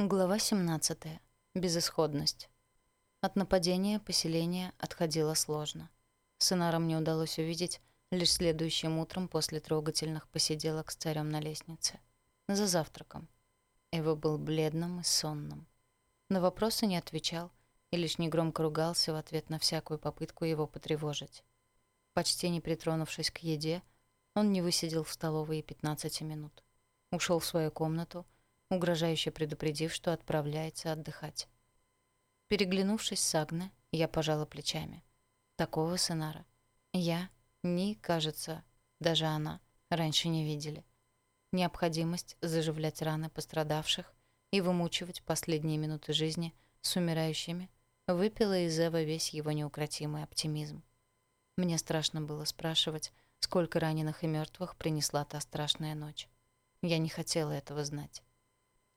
Глава 17. Безысходность. От нападения поселение отходило сложно. С Инаром мне удалось увидеть лишь следующим утром после трогательных посиделок с царем на лестнице. За завтраком. Эва был бледным и сонным. На вопросы не отвечал и лишь негромко ругался в ответ на всякую попытку его потревожить. Почти не притронувшись к еде, он не высидел в столовой и 15 минут. Ушел в свою комнату, угрожающе предупредив, что отправляется отдыхать. Переглянувшись с Агне, я пожала плечами. Такого сценара я, ни, кажется, даже она, раньше не видели. Необходимость заживлять раны пострадавших и вымучивать последние минуты жизни с умирающими выпила из Эва весь его неукротимый оптимизм. Мне страшно было спрашивать, сколько раненых и мертвых принесла та страшная ночь. Я не хотела этого знать.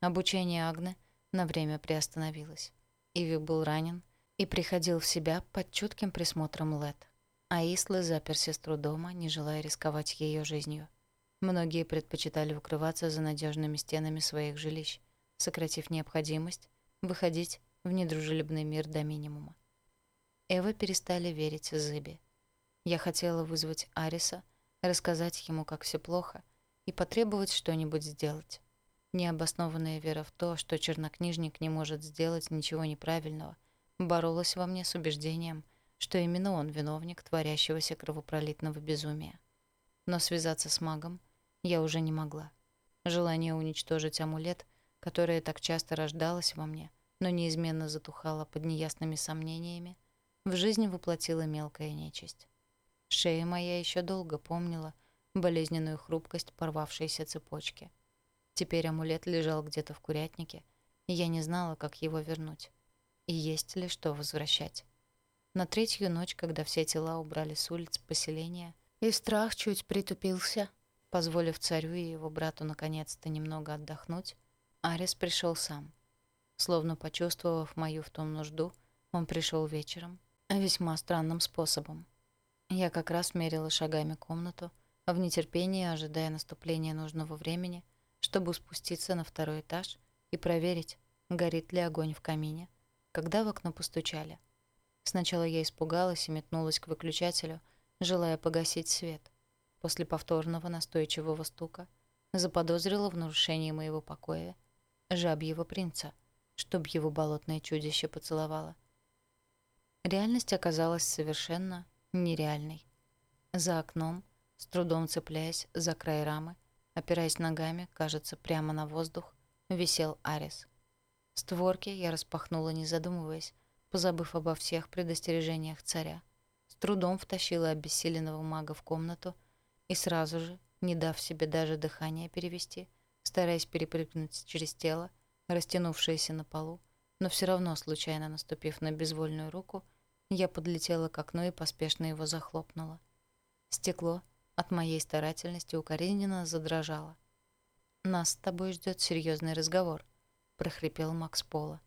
Обучение Агны на время приостановилось. Иви был ранен и приходил в себя под чутким присмотром Лет. А Исла запер сестру дома, не желая рисковать ее жизнью. Многие предпочитали укрываться за надежными стенами своих жилищ, сократив необходимость выходить в недружелюбный мир до минимума. Эва перестали верить Зыбе. Я хотела вызвать Ариса, рассказать ему, как все плохо, и потребовать что-нибудь сделать. Необоснованная вера в то, что чернокнижник не может сделать ничего неправильного, боролась во мне с убеждением, что именно он виновник творящегося кровопролитного безумия. Но связаться с магом я уже не могла. Желание уничтожить амулет, которое так часто рождалось во мне, но неизменно затухало под неясными сомнениями, в жизнь воплотила мелкая нечисть. Шея моя еще долго помнила болезненную хрупкость порвавшейся цепочки. Теперь амулет лежал где-то в курятнике, и я не знала, как его вернуть. И есть ли что возвращать. На третью ночь, когда все тела убрали с улиц поселения, и страх чуть притупился, позволив царю и его брату наконец-то немного отдохнуть, Арис пришел сам. Словно почувствовав мою в том нужду, он пришел вечером, весьма странным способом. Я как раз мерила шагами комнату, в нетерпении ожидая наступления нужного времени, чтобы спуститься на второй этаж и проверить, горит ли огонь в камине, когда в окно постучали. Сначала я испугалась и метнулась к выключателю, желая погасить свет. После повторного настойчивого стука заподозрила в нарушении моего покоя жабьего принца, чтоб его болотное чудище поцеловало. Реальность оказалась совершенно нереальной. За окном, с трудом цепляясь за край рамы, опираясь ногами, кажется, прямо на воздух, висел Арис. Створки я распахнула, не задумываясь, позабыв обо всех предостережениях царя. С трудом втащила обессиленного мага в комнату и сразу же, не дав себе даже дыхание перевести, стараясь перепрыгнуть через тело, растянувшееся на полу, но все равно, случайно наступив на безвольную руку, я подлетела к окну и поспешно его захлопнула. Стекло от моей старательности укоризненно задрожало. «Нас с тобой ждет серьезный разговор», — прохрипел Макс Пола.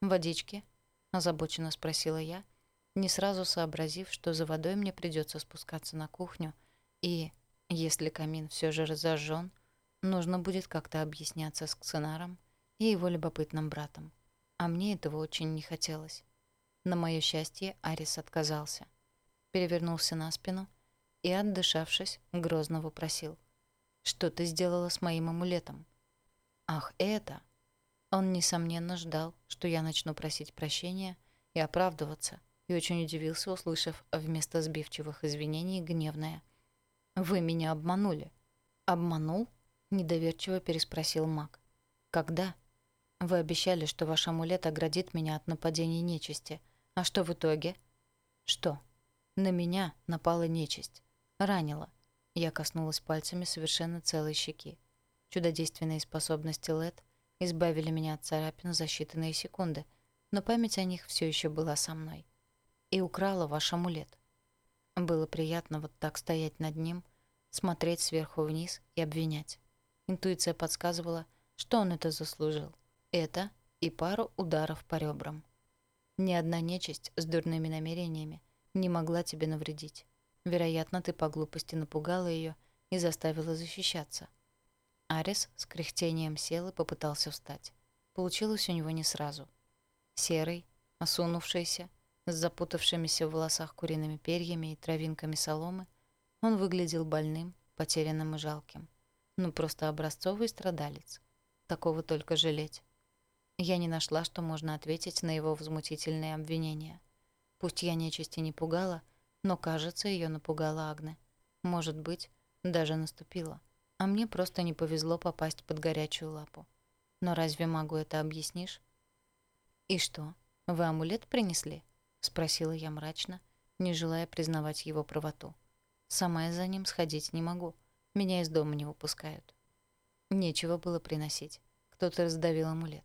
«Водички?» — озабоченно спросила я, не сразу сообразив, что за водой мне придется спускаться на кухню, и, если камин все же разожжен, нужно будет как-то объясняться с Ксенаром и его любопытным братом. А мне этого очень не хотелось. На моё счастье, Арис отказался. Перевернулся на спину и, отдышавшись, грозно вопросил. «Что ты сделала с моим амулетом?» «Ах, это!» Он, несомненно, ждал, что я начну просить прощения и оправдываться, и очень удивился, услышав вместо сбивчивых извинений гневное. «Вы меня обманули». «Обманул?» — недоверчиво переспросил маг. «Когда?» «Вы обещали, что ваш амулет оградит меня от нападений нечисти, а что в итоге? Что? На меня напала нечисть. Ранила. Я коснулась пальцами совершенно целой щеки. Чудодейственные способности Лет избавили меня от царапин за считанные секунды, но память о них все еще была со мной. И украла ваш амулет. Было приятно вот так стоять над ним, смотреть сверху вниз и обвинять. Интуиция подсказывала, что он это заслужил. Это и пару ударов по ребрам. Ни одна нечисть с дурными намерениями не могла тебе навредить. Вероятно, ты по глупости напугала ее и заставила защищаться. Арис с кряхтением сел и попытался встать. получилось у него не сразу. Серый, осунувшийся, с запутавшимися в волосах куриными перьями и травинками соломы, он выглядел больным, потерянным и жалким. Ну, просто образцовый страдалец. Такого только жалеть. Я не нашла, что можно ответить на его возмутительные обвинения. Пусть я нечисти не пугала, но, кажется, ее напугала Агне. Может быть, даже наступила. А мне просто не повезло попасть под горячую лапу. Но разве могу это объяснишь? «И что, вы амулет принесли?» — спросила я мрачно, не желая признавать его правоту. «Сама я за ним сходить не могу. Меня из дома не выпускают». Нечего было приносить. Кто-то раздавил амулет.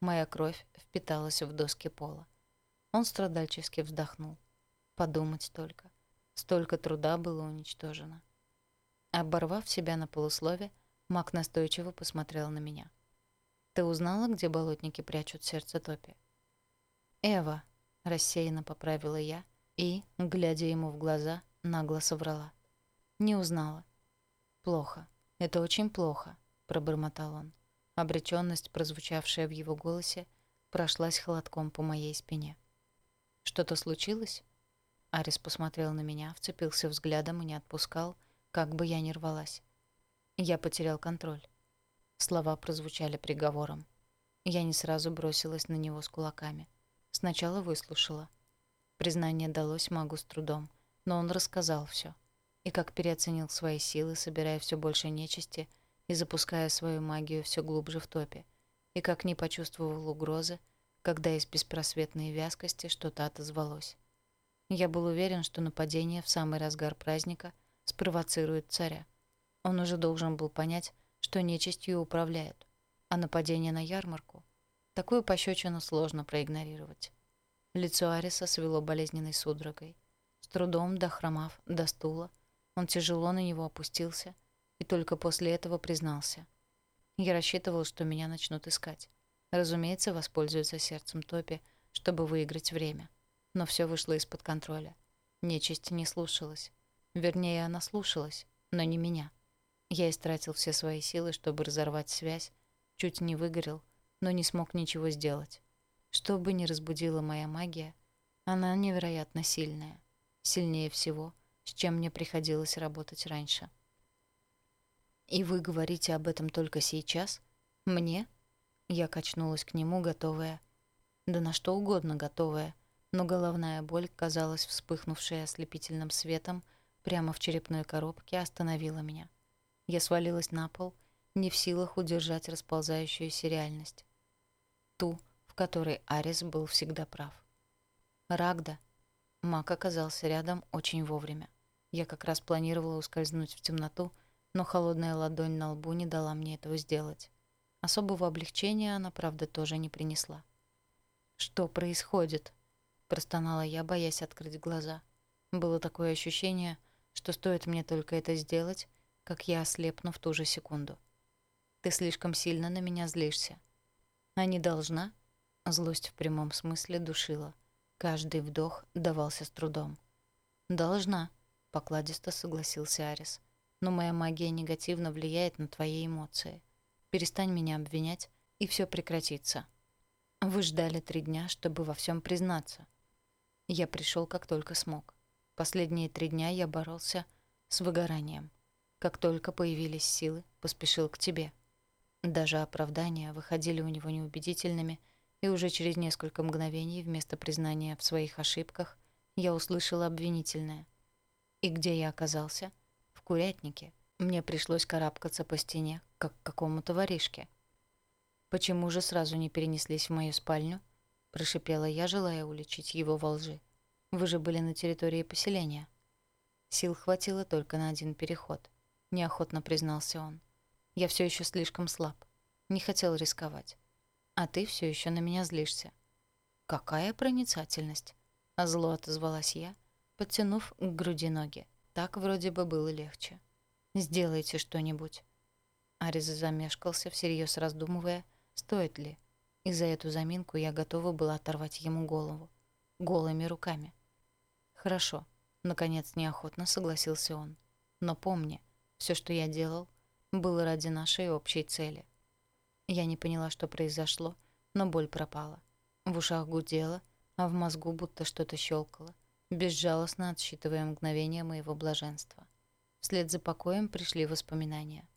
Моя кровь впиталась в доски пола. Он страдальчески вздохнул. Подумать только. Столько труда было уничтожено. Оборвав себя на полуслове, Мак настойчиво посмотрел на меня. «Ты узнала, где болотники прячут сердце Топи?» «Эва», — рассеянно поправила я и, глядя ему в глаза, нагло соврала. «Не узнала». «Плохо. Это очень плохо», — пробормотал он. Обречённость, прозвучавшая в его голосе, прошлась холодком по моей спине. «Что-то случилось?» Арис посмотрел на меня, вцепился взглядом и не отпускал, как бы я ни рвалась. Я потерял контроль. Слова прозвучали приговором. Я не сразу бросилась на него с кулаками. Сначала выслушала. Признание далось магу с трудом, но он рассказал все. И как переоценил свои силы, собирая все больше нечисти и запуская свою магию все глубже в топе. И как не почувствовал угрозы, когда из беспросветной вязкости что-то отозвалось. Я был уверен, что нападение в самый разгар праздника спровоцирует царя. Он уже должен был понять, что нечистью управляют, а нападение на ярмарку — такую пощечину сложно проигнорировать. Лицо Ариса свело болезненной судорогой. С трудом, дохромав до стула, он тяжело на него опустился и только после этого признался. Я рассчитывал, что меня начнут искать. Разумеется, воспользуются сердцем Топи, чтобы выиграть время но все вышло из-под контроля. Нечисть не слушалась. Вернее, она слушалась, но не меня. Я истратил все свои силы, чтобы разорвать связь, чуть не выгорел, но не смог ничего сделать. Что бы ни разбудила моя магия, она невероятно сильная. Сильнее всего, с чем мне приходилось работать раньше. «И вы говорите об этом только сейчас? Мне?» Я качнулась к нему, готовая. Да на что угодно готовая — но головная боль, казалось, вспыхнувшая ослепительным светом прямо в черепной коробке, остановила меня. Я свалилась на пол, не в силах удержать расползающуюся реальность. Ту, в которой Арис был всегда прав. Рагда. Мак оказался рядом очень вовремя. Я как раз планировала ускользнуть в темноту, но холодная ладонь на лбу не дала мне этого сделать. Особого облегчения она, правда, тоже не принесла. «Что происходит?» Простонала я, боясь открыть глаза. Было такое ощущение, что стоит мне только это сделать, как я ослепну в ту же секунду. Ты слишком сильно на меня злишься. А не должна? Злость в прямом смысле душила. Каждый вдох давался с трудом. Должна, покладисто согласился Арис. Но моя магия негативно влияет на твои эмоции. Перестань меня обвинять, и все прекратится. Вы ждали три дня, чтобы во всем признаться. Я пришел, как только смог. Последние три дня я боролся с выгоранием. Как только появились силы, поспешил к тебе. Даже оправдания выходили у него неубедительными, и уже через несколько мгновений вместо признания в своих ошибках я услышала обвинительное. И где я оказался? В курятнике. Мне пришлось карабкаться по стене, как к какому-то воришке. Почему же сразу не перенеслись в мою спальню? Прошипела я, желая уличить его во лжи. Вы же были на территории поселения. Сил хватило только на один переход, неохотно признался он. Я все еще слишком слаб. Не хотел рисковать. А ты все еще на меня злишься. Какая проницательность, зло отозвалась я, подтянув к груди ноги. Так вроде бы было легче. Сделайте что-нибудь. Арис замешкался, всерьез раздумывая, стоит ли. И за эту заминку я готова была оторвать ему голову. Голыми руками. Хорошо. Наконец неохотно согласился он. Но помни, все, что я делал, было ради нашей общей цели. Я не поняла, что произошло, но боль пропала. В ушах гудело, а в мозгу будто что-то щелкало, безжалостно отсчитывая мгновение моего блаженства. Вслед за покоем пришли воспоминания.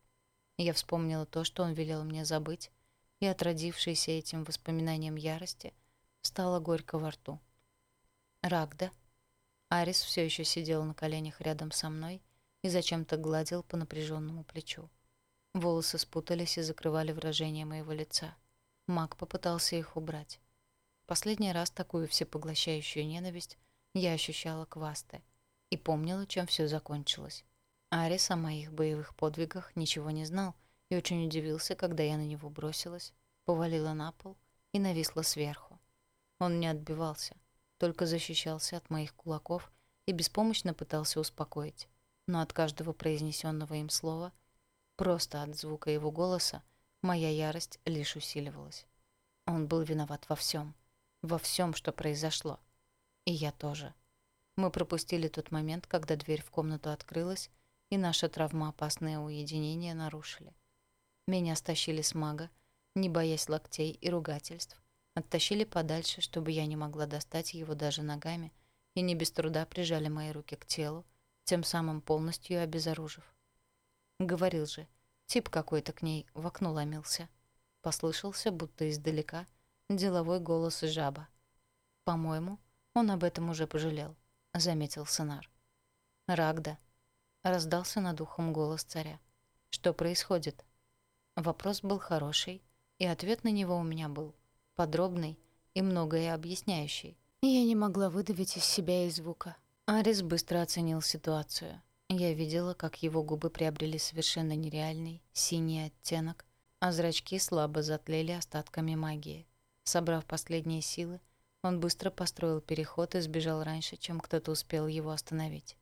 Я вспомнила то, что он велел мне забыть, и от родившейся этим воспоминанием ярости стало горько во рту. Рагда. Арис все еще сидел на коленях рядом со мной и зачем-то гладил по напряженному плечу. Волосы спутались и закрывали выражение моего лица. Маг попытался их убрать. Последний раз такую всепоглощающую ненависть я ощущала к Васте и помнила, чем все закончилось. Арис о моих боевых подвигах ничего не знал и очень удивился, когда я на него бросилась, повалила на пол и нависла сверху. Он не отбивался, только защищался от моих кулаков и беспомощно пытался успокоить. Но от каждого произнесенного им слова, просто от звука его голоса, моя ярость лишь усиливалась. Он был виноват во всем, во всем, что произошло. И я тоже. Мы пропустили тот момент, когда дверь в комнату открылась, и наше травмоопасное уединение нарушили. Меня стащили с мага, не боясь локтей и ругательств, оттащили подальше, чтобы я не могла достать его даже ногами, и не без труда прижали мои руки к телу, тем самым полностью обезоружив. Говорил же, тип какой-то к ней в окно ломился. Послышался, будто издалека, деловой голос жаба. По-моему, он об этом уже пожалел, заметил Сенар. Рагда, Раздался над ухом голос царя. «Что происходит?» Вопрос был хороший, и ответ на него у меня был подробный и многое объясняющий. Я не могла выдавить из себя и звука. Арис быстро оценил ситуацию. Я видела, как его губы приобрели совершенно нереальный синий оттенок, а зрачки слабо затлели остатками магии. Собрав последние силы, он быстро построил переход и сбежал раньше, чем кто-то успел его остановить.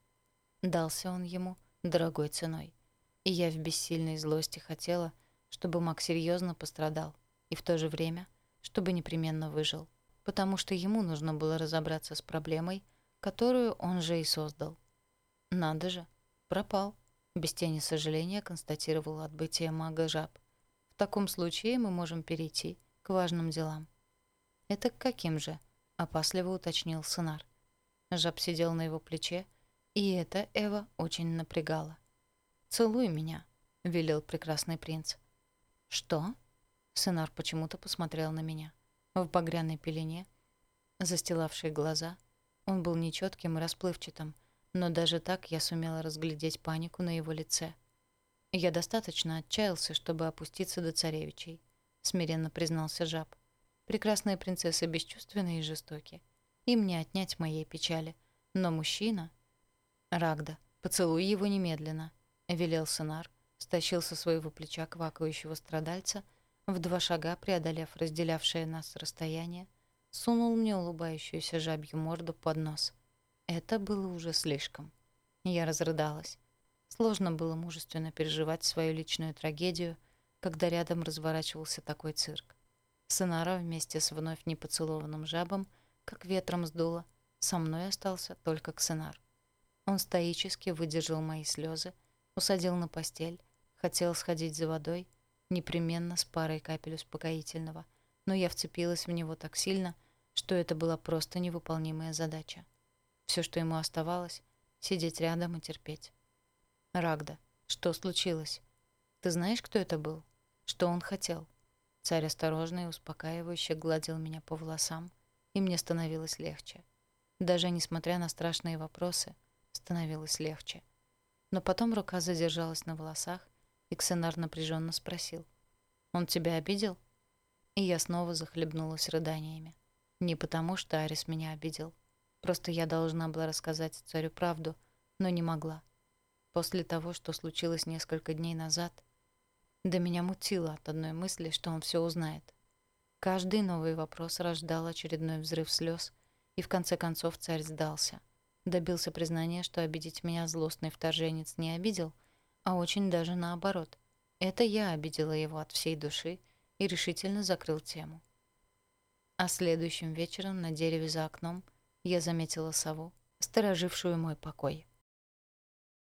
Дался он ему дорогой ценой. И я в бессильной злости хотела, чтобы Мак серьезно пострадал, и в то же время, чтобы непременно выжил, потому что ему нужно было разобраться с проблемой, которую он же и создал. Надо же, пропал. Без тени сожаления констатировал отбытие мага жаб. В таком случае мы можем перейти к важным делам. Это к каким же? опасливо уточнил Сынар. Жаб сидел на его плече, и это Эва очень напрягало. «Целуй меня», — велел прекрасный принц. «Что?» Сынар почему-то посмотрел на меня. В багряной пелене, застилавшей глаза, он был нечетким и расплывчатым, но даже так я сумела разглядеть панику на его лице. «Я достаточно отчаялся, чтобы опуститься до царевичей», — смиренно признался жаб. «Прекрасные принцессы бесчувственны и жестоки. Им не отнять моей печали. Но мужчина «Рагда, поцелуй его немедленно», — велел Сенар, стащил со своего плеча квакающего страдальца, в два шага преодолев разделявшее нас расстояние, сунул мне улыбающуюся жабью морду под нос. Это было уже слишком. Я разрыдалась. Сложно было мужественно переживать свою личную трагедию, когда рядом разворачивался такой цирк. Сенара вместе с вновь непоцелованным жабом, как ветром сдуло, со мной остался только Ксенар. Он стоически выдержал мои слезы, усадил на постель, хотел сходить за водой, непременно с парой капель успокоительного, но я вцепилась в него так сильно, что это была просто невыполнимая задача. Все, что ему оставалось — сидеть рядом и терпеть. «Рагда, что случилось? Ты знаешь, кто это был? Что он хотел?» Царь осторожно и успокаивающе гладил меня по волосам, и мне становилось легче. Даже несмотря на страшные вопросы — становилось легче. Но потом рука задержалась на волосах, и Ксенар напряженно спросил. «Он тебя обидел?» И я снова захлебнулась рыданиями. Не потому, что Арис меня обидел. Просто я должна была рассказать царю правду, но не могла. После того, что случилось несколько дней назад, до меня мутило от одной мысли, что он все узнает. Каждый новый вопрос рождал очередной взрыв слез, и в конце концов царь сдался — Добился признания, что обидеть меня злостный вторженец не обидел, а очень даже наоборот. Это я обидела его от всей души и решительно закрыл тему. А следующим вечером на дереве за окном я заметила сову, сторожившую мой покой.